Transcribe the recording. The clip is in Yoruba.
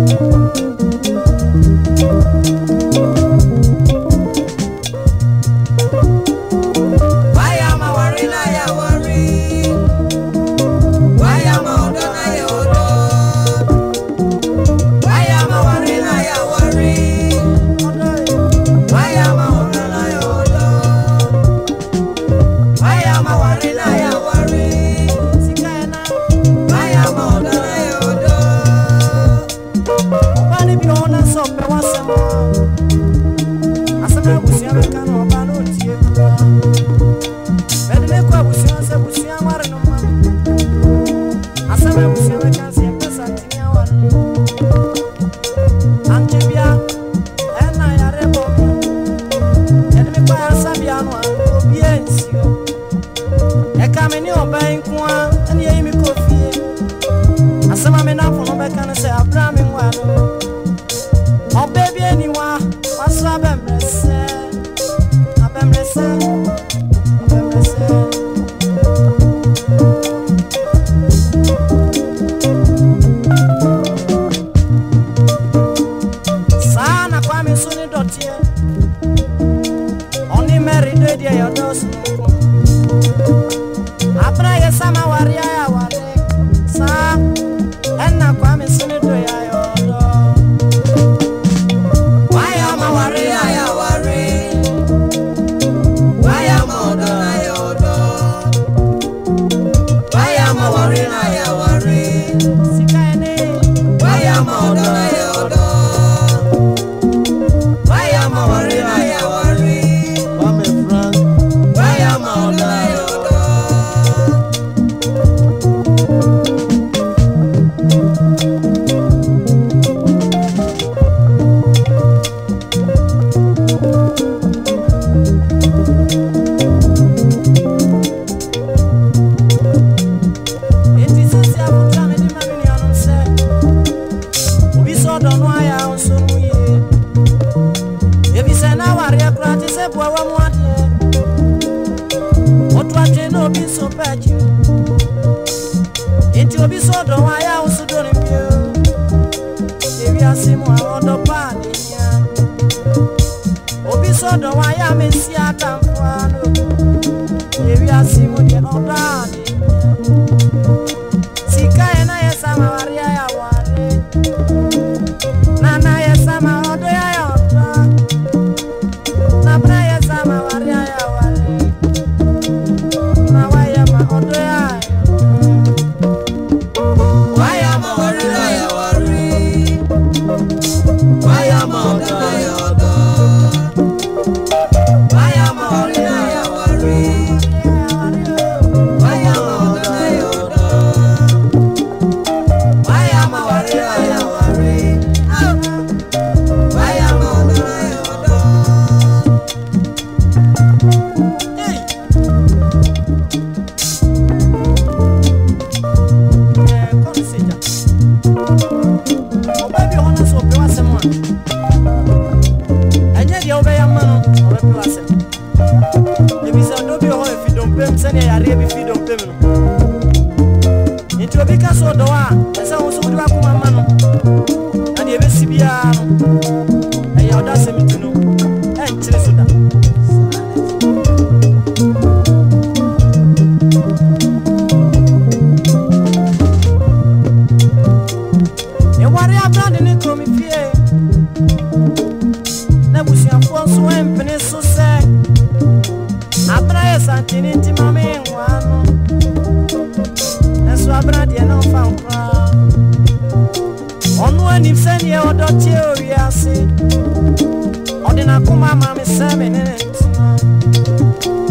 Thank you. I'm sọ pẹ wọn sẹ mọ asẹmọ abusua bẹ ká na ọba náà tiẹ mu bẹẹni mẹkọ abusua sẹ abusua wàrẹ nọ ọdọ nù àyà nsọmù yìí ebisẹ náà wà rí ẹkura ti sẹ bu ẹwọ mu adìẹ I'm Hallelujah. yareɛ bi fii dɔmpem no nti obi ka sɛ ɔdɔ a ɛ wo so wode wakoma ma no na deɛ ɛbɛsi biara no ɛyɛ ɔda asɛm nti no ɛnkyere so da ɛware abrade ne kuromfie na abusuafoɔ nso ɛmpene so tini nti ma mi nwa no nso abena deɛ na ɔfa nkoraa ɔno anim sɛneɛ ɔdɔ tie owi ase ɔde n'akoma ma me sɛ me ne ne ntoma